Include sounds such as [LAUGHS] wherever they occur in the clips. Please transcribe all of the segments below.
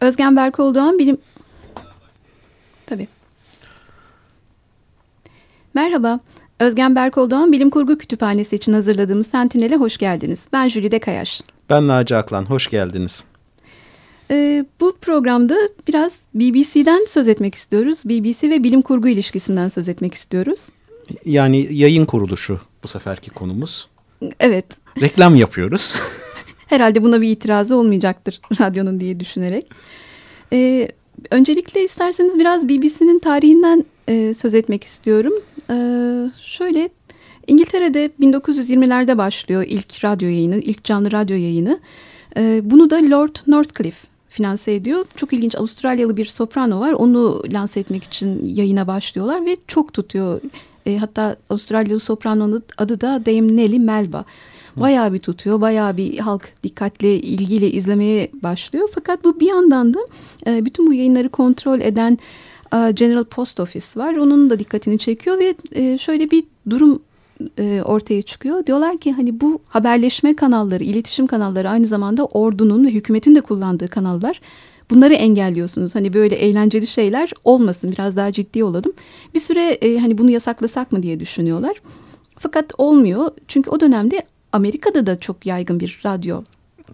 Özgen Berkoğlu Doğan bilim... Tabii. Merhaba. Özgen Berkoğlu Doğan Bilim Kurgu Kütüphanesi için hazırladığımız Sentinel'e hoş geldiniz. Ben Jülide Kayaş. Ben Naci Aklan. Hoş geldiniz. Ee, bu programda biraz BBC'den söz etmek istiyoruz. BBC ve bilim kurgu ilişkisinden söz etmek istiyoruz. Yani yayın kuruluşu bu seferki konumuz. Evet. Reklam yapıyoruz. [LAUGHS] Herhalde buna bir itirazı olmayacaktır [LAUGHS] radyonun diye düşünerek. Ee, öncelikle isterseniz biraz BBC'nin tarihinden e, söz etmek istiyorum. Ee, şöyle İngiltere'de 1920'lerde başlıyor ilk radyo yayını, ilk canlı radyo yayını. Ee, bunu da Lord Northcliffe finanse ediyor. Çok ilginç Avustralyalı bir soprano var. Onu lanse etmek için yayına başlıyorlar ve çok tutuyor. E, hatta Avustralyalı sopranonun adı da Dame Nelly Melba. Bayağı bir tutuyor, bayağı bir halk dikkatle, ilgiyle izlemeye başlıyor. Fakat bu bir yandan da e, bütün bu yayınları kontrol eden e, General Post Office var. Onun da dikkatini çekiyor ve e, şöyle bir durum e, ortaya çıkıyor. Diyorlar ki hani bu haberleşme kanalları, iletişim kanalları aynı zamanda ordunun ve hükümetin de kullandığı kanallar. Bunları engelliyorsunuz. Hani böyle eğlenceli şeyler olmasın. Biraz daha ciddi olalım. Bir süre e, hani bunu yasaklasak mı diye düşünüyorlar. Fakat olmuyor. Çünkü o dönemde Amerika'da da çok yaygın bir radyo.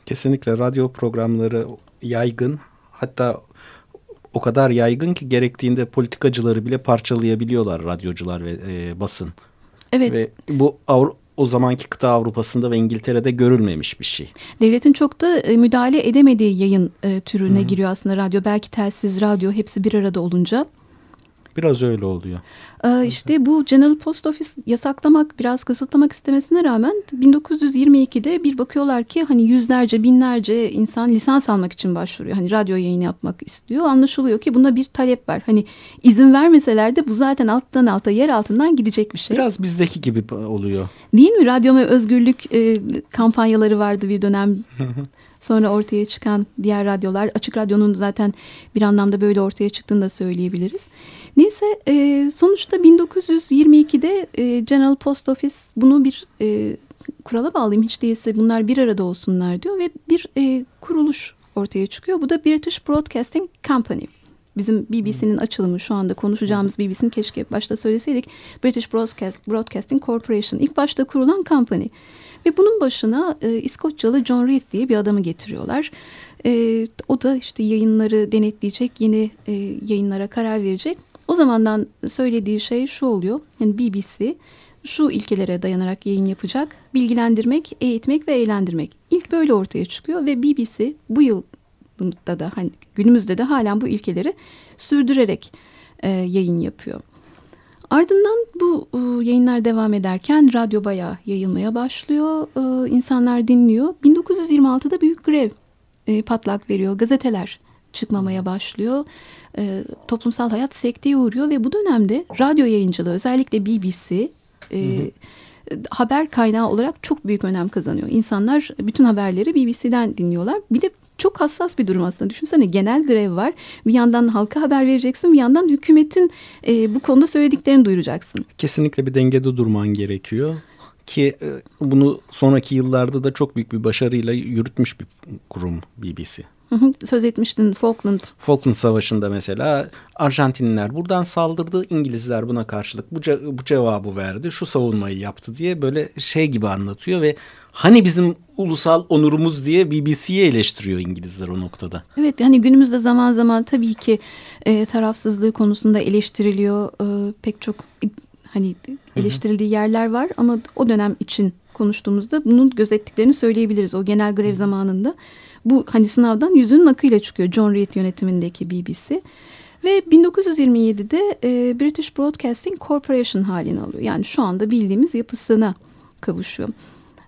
Kesinlikle radyo programları yaygın. Hatta o kadar yaygın ki gerektiğinde politikacıları bile parçalayabiliyorlar radyocular ve e, basın. Evet. Ve bu Avru o zamanki kıta Avrupa'sında ve İngiltere'de görülmemiş bir şey. Devletin çok da e, müdahale edemediği yayın e, türüne Hı -hı. giriyor aslında radyo. Belki telsiz, radyo hepsi bir arada olunca. Biraz öyle oluyor. Ee, işte bu General Post Office yasaklamak, biraz kısıtlamak istemesine rağmen 1922'de bir bakıyorlar ki hani yüzlerce, binlerce insan lisans almak için başvuruyor. Hani radyo yayını yapmak istiyor. Anlaşılıyor ki buna bir talep var. Hani izin vermeseler de bu zaten alttan alta, yer altından gidecek bir şey. Biraz bizdeki gibi oluyor. Değil mi? Radyo ve özgürlük e, kampanyaları vardı bir dönem. Sonra ortaya çıkan diğer radyolar, Açık Radyo'nun zaten bir anlamda böyle ortaya çıktığını da söyleyebiliriz. Neyse e, sonuçta 1922'de e, General Post Office bunu bir e, kurala bağlayayım hiç değilse bunlar bir arada olsunlar diyor ve bir e, kuruluş ortaya çıkıyor. Bu da British Broadcasting Company. Bizim BBC'nin açılımı şu anda konuşacağımız BBC'nin keşke başta söyleseydik. British Broadcast, Broadcasting Corporation ilk başta kurulan company. Ve bunun başına e, İskoçyalı John Reed diye bir adamı getiriyorlar. E, o da işte yayınları denetleyecek, yeni e, yayınlara karar verecek. O zamandan söylediği şey şu oluyor. Yani BBC şu ilkelere dayanarak yayın yapacak. Bilgilendirmek, eğitmek ve eğlendirmek. İlk böyle ortaya çıkıyor ve BBC bu yıl da da hani günümüzde de halen bu ilkeleri sürdürerek e, yayın yapıyor. Ardından bu e, yayınlar devam ederken radyo bayağı yayılmaya başlıyor. E, insanlar dinliyor. 1926'da büyük grev e, patlak veriyor. Gazeteler çıkmamaya başlıyor. E, toplumsal hayat sekteye uğruyor ve bu dönemde radyo yayıncılığı özellikle BBC e, hı hı. haber kaynağı olarak çok büyük önem kazanıyor. İnsanlar bütün haberleri BBC'den dinliyorlar. Bir de çok hassas bir durum aslında. Düşünsene genel grev var. Bir yandan halka haber vereceksin, bir yandan hükümetin e, bu konuda söylediklerini duyuracaksın. Kesinlikle bir dengede durman gerekiyor ki e, bunu sonraki yıllarda da çok büyük bir başarıyla yürütmüş bir kurum BBC. Söz etmiştin Falkland. Falkland Savaşı'nda mesela Arjantinliler buradan saldırdı. İngilizler buna karşılık bu, ce bu cevabı verdi. Şu savunmayı yaptı diye böyle şey gibi anlatıyor ve hani bizim ulusal onurumuz diye BBC'yi eleştiriyor İngilizler o noktada. Evet hani günümüzde zaman zaman tabii ki e, tarafsızlığı konusunda eleştiriliyor. E, pek çok hani eleştirildiği yerler var ama o dönem için konuştuğumuzda bunun gözettiklerini söyleyebiliriz. O genel grev zamanında bu hani sınavdan yüzünün akıyla çıkıyor John Reed yönetimindeki BBC. Ve 1927'de e, British Broadcasting Corporation halini alıyor. Yani şu anda bildiğimiz yapısına kavuşuyor.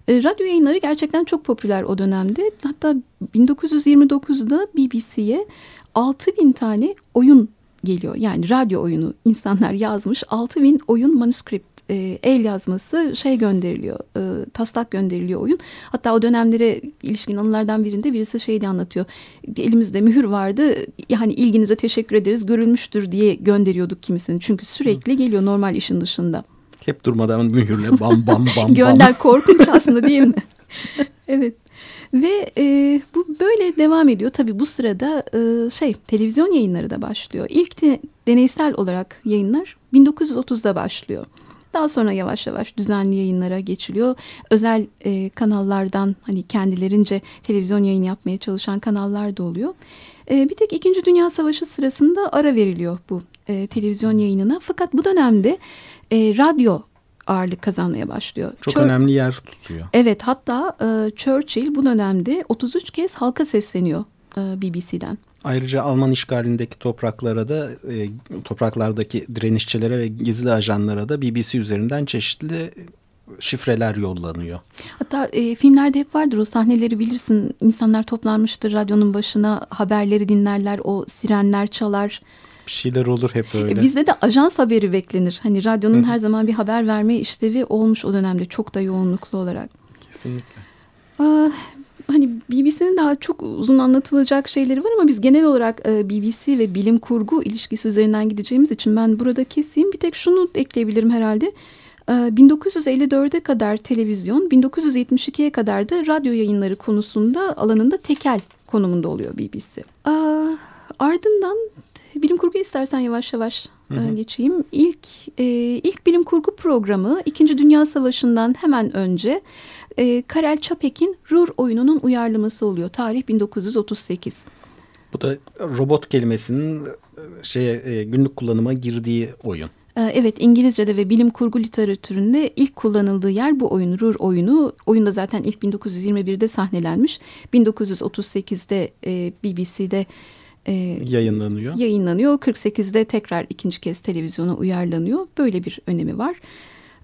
E, radyo yayınları gerçekten çok popüler o dönemde. Hatta 1929'da BBC'ye 6000 tane oyun geliyor. Yani radyo oyunu insanlar yazmış 6000 oyun manuskript e, el yazması şey gönderiliyor, e, taslak gönderiliyor oyun. Hatta o dönemlere ilişkin anılardan birinde birisi şeydi anlatıyor. Elimizde mühür vardı, yani ilginize teşekkür ederiz, görülmüştür diye gönderiyorduk kimisini. Çünkü sürekli geliyor normal işin dışında. Hep durmadan mühürle bam bam [LAUGHS] bam Gönder korkunç aslında değil mi? [LAUGHS] evet. Ve e, bu böyle devam ediyor. Tabii bu sırada e, şey televizyon yayınları da başlıyor. İlk de, deneysel olarak yayınlar 1930'da başlıyor. Daha sonra yavaş yavaş düzenli yayınlara geçiliyor. Özel e, kanallardan hani kendilerince televizyon yayın yapmaya çalışan kanallar da oluyor. E, bir tek İkinci Dünya Savaşı sırasında ara veriliyor bu e, televizyon yayınına. Fakat bu dönemde e, radyo ağırlık kazanmaya başlıyor. Çok Chur önemli yer tutuyor. Evet hatta e, Churchill bu dönemde 33 kez halka sesleniyor e, BBC'den. Ayrıca Alman işgalindeki topraklara da e, topraklardaki direnişçilere ve gizli ajanlara da BBC üzerinden çeşitli şifreler yollanıyor. Hatta e, filmlerde hep vardır o sahneleri bilirsin. İnsanlar toplanmıştır radyonun başına haberleri dinlerler o sirenler çalar. Bir şeyler olur hep öyle. E, bizde de ajans haberi beklenir. Hani radyonun Hı. her zaman bir haber verme işlevi olmuş o dönemde çok da yoğunluklu olarak. Kesinlikle. Aa, hani BBC'nin daha çok uzun anlatılacak şeyleri var ama biz genel olarak e, BBC ve bilim kurgu ilişkisi üzerinden gideceğimiz için ben burada keseyim. Bir tek şunu ekleyebilirim herhalde. 1954'e kadar televizyon, 1972'ye kadar da radyo yayınları konusunda alanında tekel konumunda oluyor BBC. Ardından bilim kurgu istersen yavaş yavaş hı hı. geçeyim. İlk ilk bilim kurgu programı İkinci Dünya Savaşı'ndan hemen önce Karel Çapek'in Rur oyununun uyarlaması oluyor. Tarih 1938. Bu da robot kelimesinin şey günlük kullanıma girdiği oyun. Ee, evet İngilizce'de ve bilim kurgu literatüründe ilk kullanıldığı yer bu oyun Rur oyunu. Oyun da zaten ilk 1921'de sahnelenmiş. 1938'de e, BBC'de e, yayınlanıyor. Yayınlanıyor. 48'de tekrar ikinci kez televizyona uyarlanıyor. Böyle bir önemi var.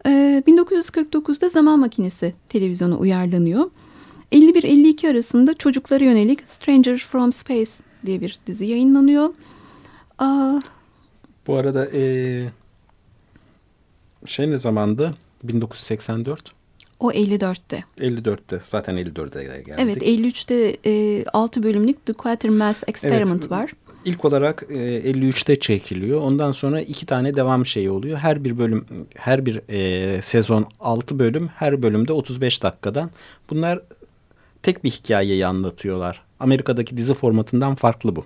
E, 1949'da Zaman Makinesi televizyona uyarlanıyor. 51-52 arasında çocuklara yönelik Stranger from Space diye bir dizi yayınlanıyor. Aa, Bu arada e, şey ne zamandı? 1984. O 54'te. 54'te. Zaten 54'te geldik. Evet 53'te e, 6 bölümlük The Quatermass Experiment evet, var. İlk olarak e, 53'te çekiliyor. Ondan sonra iki tane devam şeyi oluyor. Her bir bölüm, her bir e, sezon 6 bölüm, her bölümde 35 dakikadan. Bunlar tek bir hikayeyi anlatıyorlar. Amerika'daki dizi formatından farklı bu.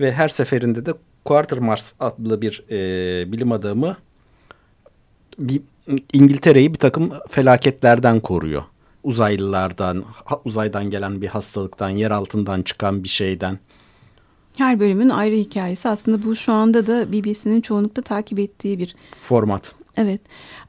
Ve her seferinde de Quatermass adlı bir e, bilim adamı bir İngiltere'yi bir takım felaketlerden koruyor. Uzaylılardan, uzaydan gelen bir hastalıktan, yer altından çıkan bir şeyden. Her bölümün ayrı hikayesi. Aslında bu şu anda da BBC'nin çoğunlukla takip ettiği bir format. Evet.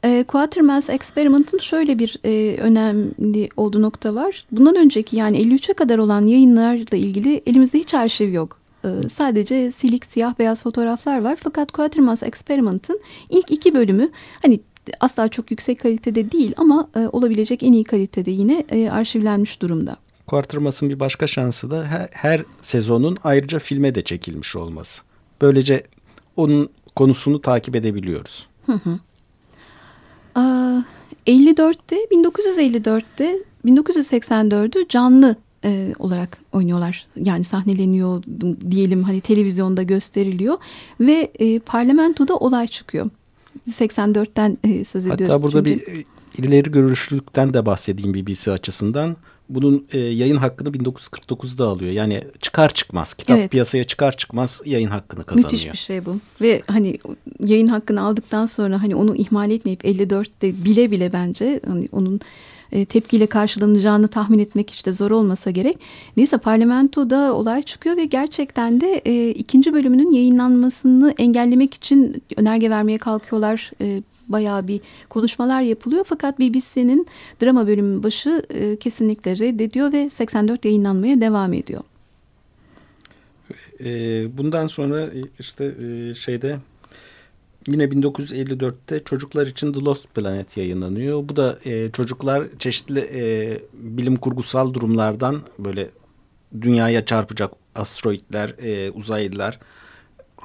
E, Quatermass Experiment'ın şöyle bir e, önemli olduğu nokta var. Bundan önceki yani 53'e kadar olan yayınlarla ilgili elimizde hiç arşiv yok. E, sadece silik siyah beyaz fotoğraflar var. Fakat Quatermass Experiment'ın ilk iki bölümü hani asla çok yüksek kalitede değil ama e, olabilecek en iyi kalitede yine e, arşivlenmiş durumda. Quatermass'ın bir başka şansı da her, her sezonun ayrıca filme de çekilmiş olması. Böylece onun konusunu takip edebiliyoruz. Hı hı. Aa, 54'te 1954'te 1984'ü canlı e, olarak oynuyorlar. Yani sahneleniyor diyelim hani televizyonda gösteriliyor ve e, parlamentoda olay çıkıyor. 84'ten e, söz ediyoruz. Hatta burada çünkü. bir ileri görüşlülükten de bahsedeyim BBC açısından. Bunun e, yayın hakkını 1949'da alıyor. Yani çıkar çıkmaz kitap evet. piyasaya çıkar çıkmaz yayın hakkını kazanıyor. Müthiş bir şey bu. Ve hani yayın hakkını aldıktan sonra hani onu ihmal etmeyip 54'te bile bile bence hani onun e, tepkiyle karşılanacağını tahmin etmek işte zor olmasa gerek. Neyse parlamentoda olay çıkıyor ve gerçekten de e, ikinci bölümünün yayınlanmasını engellemek için önerge vermeye kalkıyorlar. E, bayağı bir konuşmalar yapılıyor. Fakat BBC'nin drama bölümü başı e, kesinlikle reddediyor ve 84 yayınlanmaya devam ediyor. E, bundan sonra işte şeyde Yine 1954'te çocuklar için The Lost Planet yayınlanıyor. Bu da e, çocuklar çeşitli e, bilim kurgusal durumlardan böyle dünyaya çarpacak asteroidler, e, uzaylılar,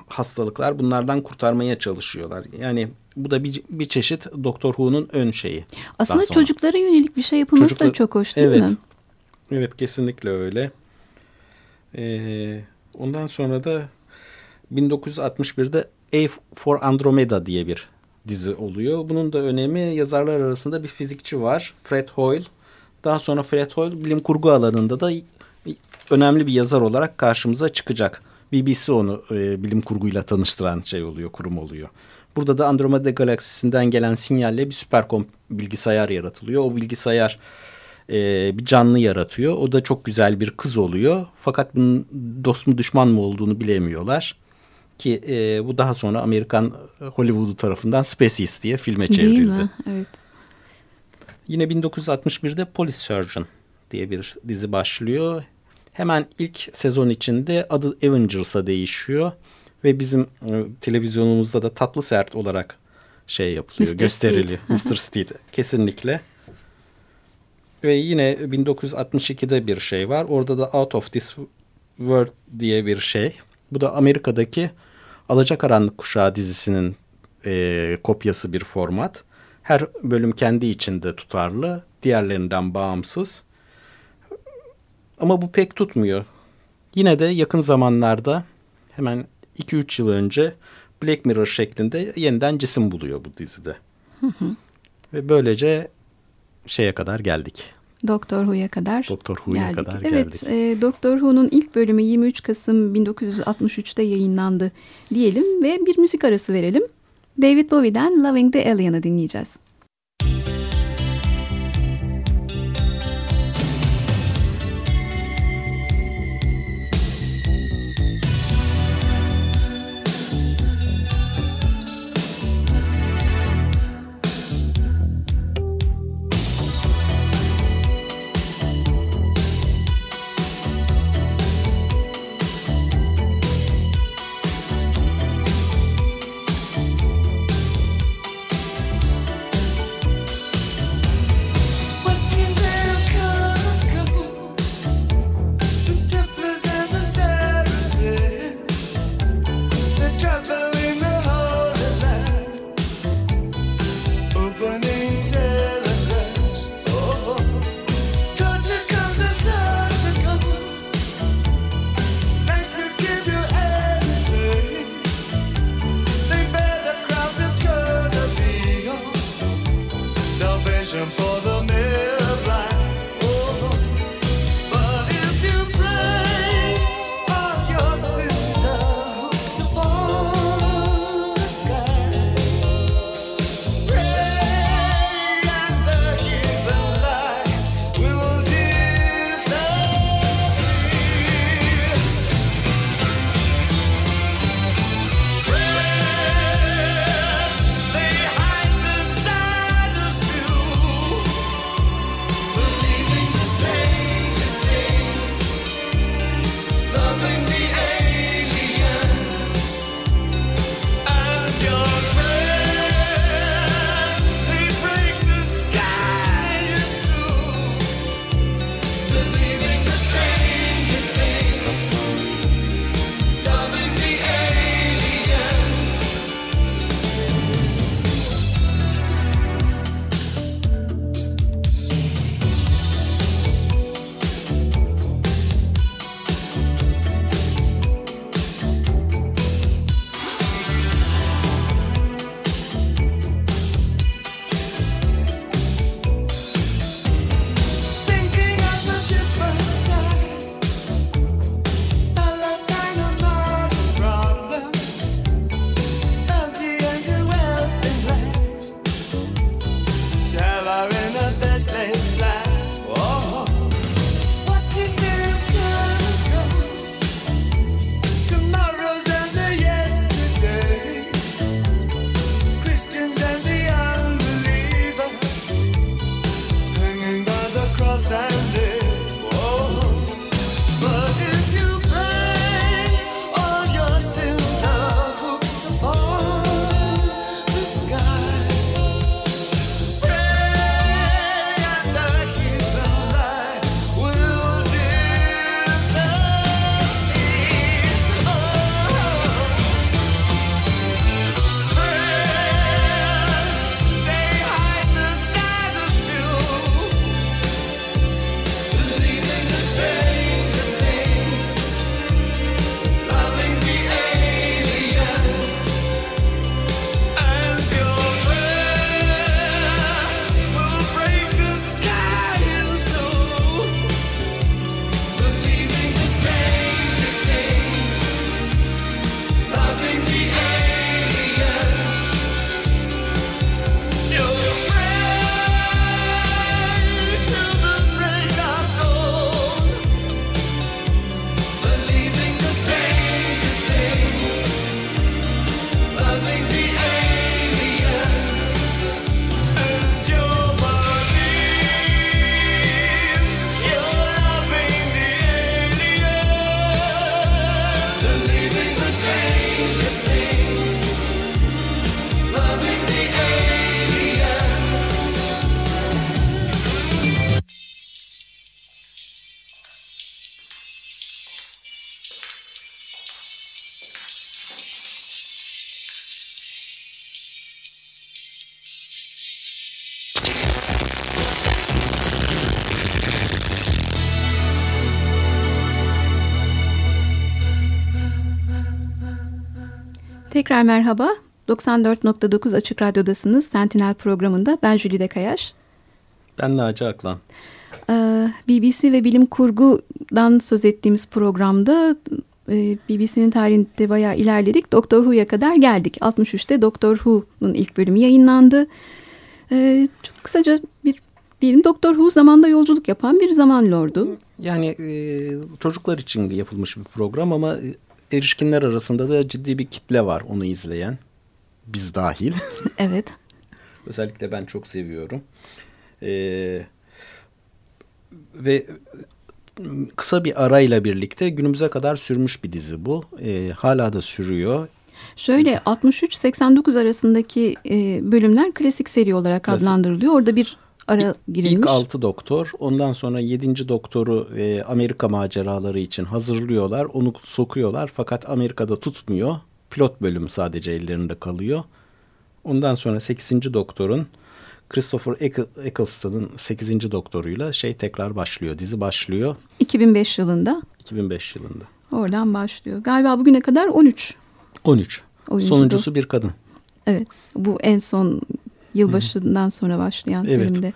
hastalıklar bunlardan kurtarmaya çalışıyorlar. Yani bu da bir, bir çeşit Doktor Who'nun ön şeyi. Aslında çocuklara yönelik bir şey yapılması Çocuklar, da çok hoş değil evet, mi? Evet kesinlikle öyle. Ee, ondan sonra da 1961'de A for Andromeda diye bir dizi oluyor. Bunun da önemi yazarlar arasında bir fizikçi var. Fred Hoyle. Daha sonra Fred Hoyle bilim kurgu alanında da önemli bir yazar olarak karşımıza çıkacak. BBC onu e, bilim kurguyla tanıştıran şey oluyor, kurum oluyor. Burada da Andromeda galaksisinden gelen sinyalle bir süperkom bilgisayar yaratılıyor. O bilgisayar e, bir canlı yaratıyor. O da çok güzel bir kız oluyor. Fakat bunun dost mu düşman mı olduğunu bilemiyorlar. Ki e, bu daha sonra Amerikan Hollywood tarafından Species diye filme çevrildi. Değil mi? Evet. Yine 1961'de Police Surgeon diye bir dizi başlıyor. Hemen ilk sezon içinde adı Avengers'a değişiyor. Ve bizim e, televizyonumuzda da tatlı sert olarak şey yapılıyor, Mr. gösterili. Mr. [LAUGHS] Steed kesinlikle. Ve yine 1962'de bir şey var. Orada da Out of This World diye bir şey. Bu da Amerika'daki Alacakaranlık Kuşağı dizisinin e, kopyası bir format. Her bölüm kendi içinde tutarlı, diğerlerinden bağımsız. Ama bu pek tutmuyor. Yine de yakın zamanlarda hemen 2-3 yıl önce Black Mirror şeklinde yeniden cisim buluyor bu dizide. Hı hı. Ve böylece şeye kadar geldik. Doktor Who'ya kadar Doktor Who'ya geldik. kadar evet, geldik. Evet, Doktor Who'nun ilk bölümü 23 Kasım 1963'te yayınlandı diyelim ve bir müzik arası verelim. David Bowie'den Loving the Alien'ı dinleyeceğiz. je ne Tekrar merhaba. 94.9 Açık Radyo'dasınız. Sentinel programında ben Jülide Kayaş. Ben Naci Aklan. Ee, BBC ve bilim kurgudan söz ettiğimiz programda e, BBC'nin tarihinde bayağı ilerledik. Doktor Who'ya kadar geldik. 63'te Doktor Who'nun ilk bölümü yayınlandı. Ee, çok kısaca bir diyelim Doktor Who zamanda yolculuk yapan bir zaman lordu. Yani e, çocuklar için yapılmış bir program ama erişkinler arasında da ciddi bir kitle var onu izleyen. Biz dahil. [LAUGHS] evet. Özellikle ben çok seviyorum. Ee, ve kısa bir arayla birlikte günümüze kadar sürmüş bir dizi bu. Ee, hala da sürüyor. Şöyle 63-89 arasındaki e, bölümler klasik seri olarak klasik. adlandırılıyor. Orada bir ara girilmiş. İlk altı doktor ondan sonra yedinci doktoru e, Amerika maceraları için hazırlıyorlar. Onu sokuyorlar fakat Amerika'da tutmuyor. Pilot bölümü sadece ellerinde kalıyor. Ondan sonra sekizinci doktorun Christopher Eccleston'ın 8. doktoruyla şey tekrar başlıyor. Dizi başlıyor. 2005 yılında. 2005 yılında. Oradan başlıyor. Galiba bugüne kadar 13. 13. Oyuncu Sonuncusu bir kadın. Evet. Bu en son yılbaşından sonra başlayan evet. bölümde.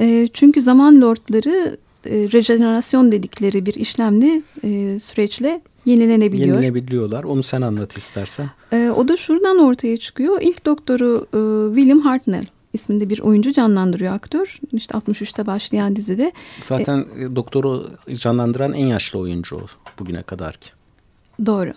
E, çünkü zaman lordları e, rejenerasyon dedikleri bir işlemle e, süreçle yenilenebiliyor. Yenilebiliyorlar. Onu sen anlat istersen. E, o da şuradan ortaya çıkıyor. İlk doktoru e, William Hartnell isminde bir oyuncu canlandırıyor aktör. İşte 63'te başlayan dizide. Zaten e, doktoru canlandıran en yaşlı oyuncu o bugüne kadar ki. Doğru.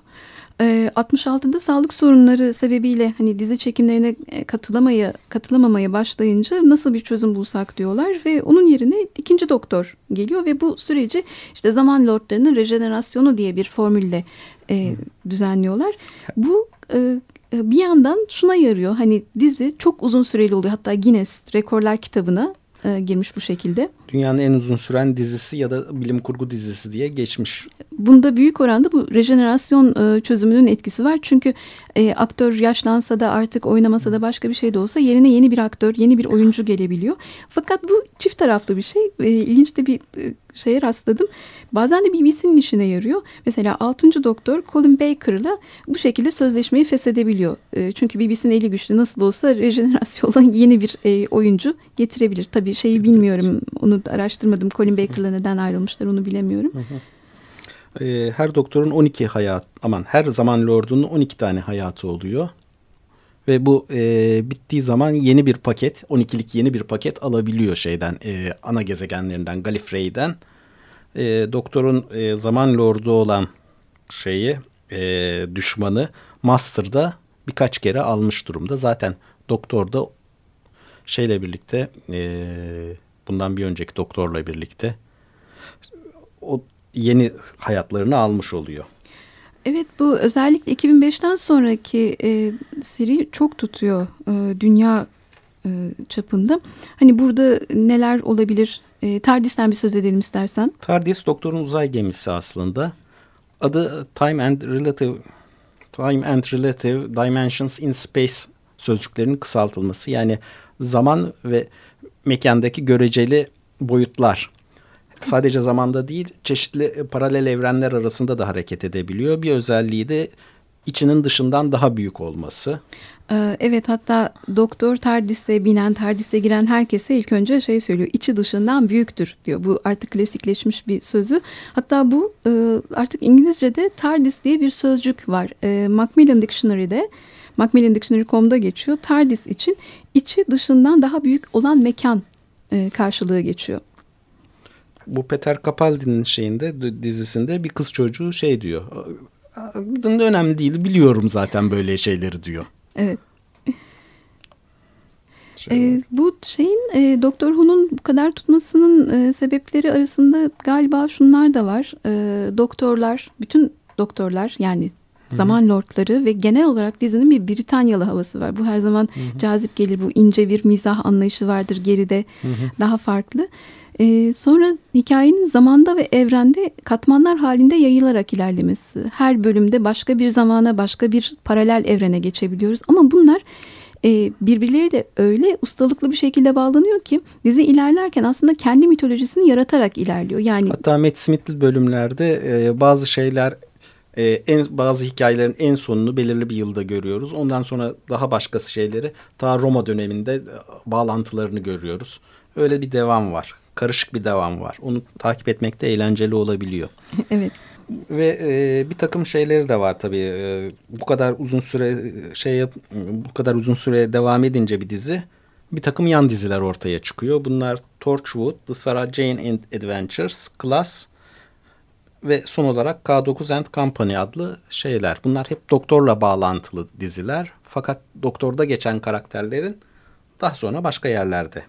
66'da ee, sağlık sorunları sebebiyle hani dizi çekimlerine e, katılamaya katılamamaya başlayınca nasıl bir çözüm bulsak diyorlar ve onun yerine ikinci doktor geliyor ve bu süreci işte zaman lordlarının rejenerasyonu diye bir formülle e, düzenliyorlar. Bu e, e, bir yandan şuna yarıyor hani dizi çok uzun süreli oluyor hatta Guinness Rekorlar kitabına e, girmiş bu şekilde. Dünyanın en uzun süren dizisi ya da bilim kurgu dizisi diye geçmiş. Bunda büyük oranda bu rejenerasyon e, çözümünün etkisi var. Çünkü e, aktör yaşlansa da artık oynamasa da başka bir şey de olsa yerine yeni bir aktör, yeni bir oyuncu gelebiliyor. Fakat bu çift taraflı bir şey. E, ilginç de bir e, şeye rastladım. Bazen de BBC'nin işine yarıyor. Mesela 6. Doktor Colin Baker'la bu şekilde sözleşmeyi feshedebiliyor. E, çünkü BBC'nin eli güçlü nasıl olsa rejenerasyonla [LAUGHS] yeni bir e, oyuncu getirebilir. Tabii şeyi bilmiyorum onu araştırmadım. Colin Baker'la neden ayrılmışlar onu bilemiyorum. E, her doktorun 12 hayat aman her zaman lordunun 12 tane hayatı oluyor. Ve bu e, bittiği zaman yeni bir paket, 12'lik yeni bir paket alabiliyor şeyden, e, ana gezegenlerinden, Gallifrey'den. E, doktorun e, zaman lordu olan şeyi, e, düşmanı Master'da birkaç kere almış durumda. Zaten doktor da şeyle birlikte, e, bundan bir önceki doktorla birlikte o yeni hayatlarını almış oluyor. Evet bu özellikle 2005'ten sonraki e, seri çok tutuyor e, dünya e, çapında. Hani burada neler olabilir? E, TARDIS'ten bir söz edelim istersen. TARDIS doktorun uzay gemisi aslında. Adı Time and Relative Time and Relative Dimensions in Space sözcüklerinin kısaltılması. Yani zaman ve mekandaki göreceli boyutlar sadece zamanda değil çeşitli e, paralel evrenler arasında da hareket edebiliyor. Bir özelliği de içinin dışından daha büyük olması. Ee, evet hatta doktor TARDIS'e binen, TARDIS'e giren herkese ilk önce şey söylüyor. içi dışından büyüktür diyor. Bu artık klasikleşmiş bir sözü. Hatta bu e, artık İngilizce'de TARDIS diye bir sözcük var. E, Macmillan Dictionary'de Macmillan Dictionary.com'da geçiyor. TARDIS için içi dışından daha büyük olan mekan karşılığı geçiyor bu Peter Capaldi'nin şeyinde dizisinde bir kız çocuğu şey diyor. Önemli değil biliyorum zaten böyle şeyleri diyor. Evet. Şey e, bu şeyin e, Doktor Who'nun bu kadar tutmasının e, sebepleri arasında galiba şunlar da var. E, doktorlar, bütün doktorlar yani zaman lordları ve genel olarak dizinin bir Britanyalı havası var. Bu her zaman Hı-hı. cazip gelir. Bu ince bir mizah anlayışı vardır geride. Hı-hı. Daha farklı. Ee, sonra hikayenin zamanda ve evrende katmanlar halinde yayılarak ilerlemesi. Her bölümde başka bir zamana, başka bir paralel evrene geçebiliyoruz. Ama bunlar e, birbirleriyle öyle ustalıklı bir şekilde bağlanıyor ki dizi ilerlerken aslında kendi mitolojisini yaratarak ilerliyor. Yani hatta Matt Smith'li bölümlerde e, bazı şeyler e, en bazı hikayelerin en sonunu belirli bir yılda görüyoruz. Ondan sonra daha başkası şeyleri ta Roma döneminde e, bağlantılarını görüyoruz. Öyle bir devam var. Karışık bir devam var. Onu takip etmek de eğlenceli olabiliyor. [LAUGHS] evet. Ve e, bir takım şeyleri de var tabii. E, bu kadar uzun süre e, şey yap, bu kadar uzun süre devam edince bir dizi bir takım yan diziler ortaya çıkıyor. Bunlar Torchwood, The Sarah Jane Adventures, Class ve son olarak K9 and Company adlı şeyler. Bunlar hep doktorla bağlantılı diziler. Fakat doktorda geçen karakterlerin daha sonra başka yerlerde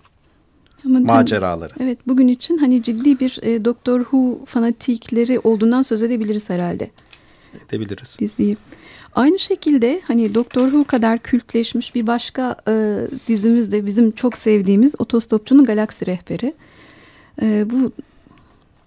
Ama maceraları. Evet bugün için hani ciddi bir e, Doktor Who fanatikleri olduğundan söz edebiliriz herhalde. Edebiliriz. Diziyi. Aynı şekilde hani Doktor Who kadar kültleşmiş bir başka e, dizimiz de bizim çok sevdiğimiz Otostopçunun Galaksi Rehberi. E, bu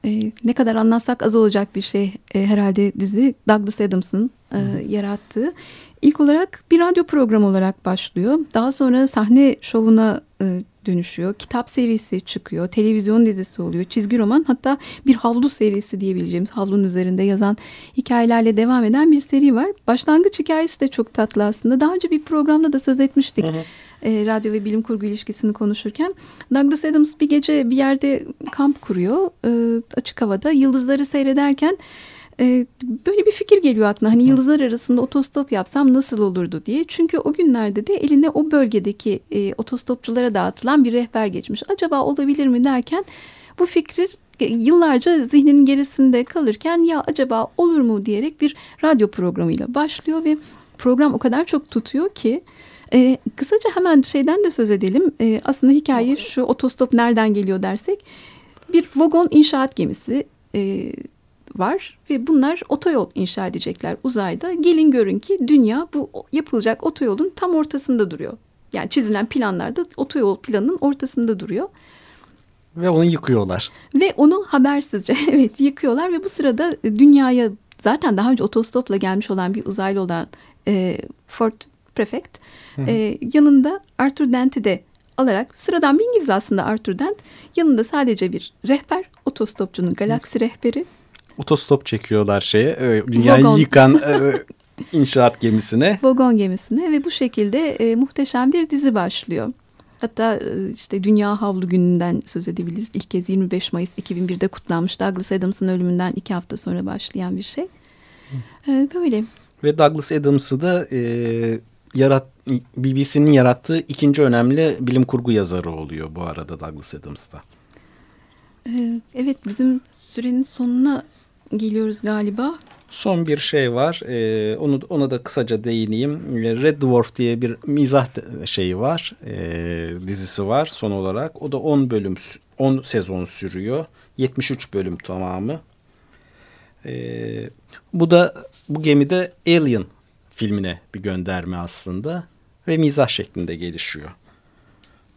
e, ne kadar anlatsak az olacak bir şey e, herhalde dizi Douglas Adams'ın e, yarattığı. İlk olarak bir radyo programı olarak başlıyor. Daha sonra sahne şovuna e, dönüşüyor. Kitap serisi çıkıyor. Televizyon dizisi oluyor. Çizgi roman hatta bir havlu serisi diyebileceğimiz havlunun üzerinde yazan hikayelerle devam eden bir seri var. Başlangıç hikayesi de çok tatlı aslında. Daha önce bir programda da söz etmiştik. Hı hı. E, radyo ve bilim kurgu ilişkisini konuşurken. Douglas Adams bir gece bir yerde kamp kuruyor. E, açık havada yıldızları seyrederken e, böyle bir fikir geliyor aklına. Hani yıldızlar arasında otostop yapsam nasıl olurdu diye. Çünkü o günlerde de eline o bölgedeki e, otostopçulara dağıtılan bir rehber geçmiş. Acaba olabilir mi derken bu fikri yıllarca zihninin gerisinde kalırken ya acaba olur mu diyerek bir radyo programıyla başlıyor ve program o kadar çok tutuyor ki e, kısaca hemen şeyden de söz edelim. E, aslında hikaye şu otostop nereden geliyor dersek bir vagon inşaat gemisi e, var ve bunlar otoyol inşa edecekler uzayda. Gelin görün ki dünya bu yapılacak otoyolun tam ortasında duruyor. Yani çizilen planlarda otoyol planının ortasında duruyor. Ve onu yıkıyorlar. Ve onu habersizce [LAUGHS] evet yıkıyorlar ve bu sırada dünyaya zaten daha önce otostopla gelmiş olan bir uzaylı olan e, Ford Prefect e, yanında Arthur Dent'i de alarak sıradan bir İngiliz aslında Arthur Dent yanında sadece bir rehber otostopçunun galaksi rehberi otostop çekiyorlar şeye e, dünyayı Vagon. yıkan e, [LAUGHS] inşaat gemisine. Vagon gemisine ve bu şekilde e, muhteşem bir dizi başlıyor. Hatta e, işte Dünya Havlu Günü'nden söz edebiliriz. İlk kez 25 Mayıs 2001'de kutlanmış. Douglas Adams'ın ölümünden iki hafta sonra başlayan bir şey. Böyle. Ve Douglas Adams'ı da e, yarat, BBC'nin yarattığı ikinci önemli bilim kurgu yazarı oluyor bu arada Douglas Adams'ta. E, evet bizim sürenin sonuna geliyoruz galiba. Son bir şey var. Ee, onu ona da kısaca değineyim. Red Dwarf diye bir mizah şeyi var. Dizisi var son olarak. O da 10 bölüm 10 sezon sürüyor. 73 bölüm tamamı. Bu da bu gemide Alien filmine bir gönderme aslında ve mizah şeklinde gelişiyor.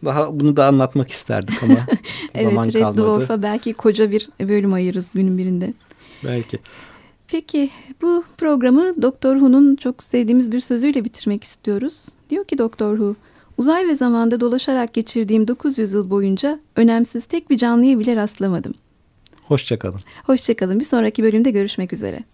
Daha bunu da anlatmak isterdik ama [LAUGHS] evet, zaman Red kalmadı. Evet Red Dwarf'a belki koca bir bölüm ayırırız günün birinde. Belki. Peki bu programı Doktor Who'nun çok sevdiğimiz bir sözüyle bitirmek istiyoruz. Diyor ki Doktor Who, uzay ve zamanda dolaşarak geçirdiğim 900 yıl boyunca önemsiz tek bir canlıya bile rastlamadım. Hoşçakalın. Hoşçakalın. Bir sonraki bölümde görüşmek üzere.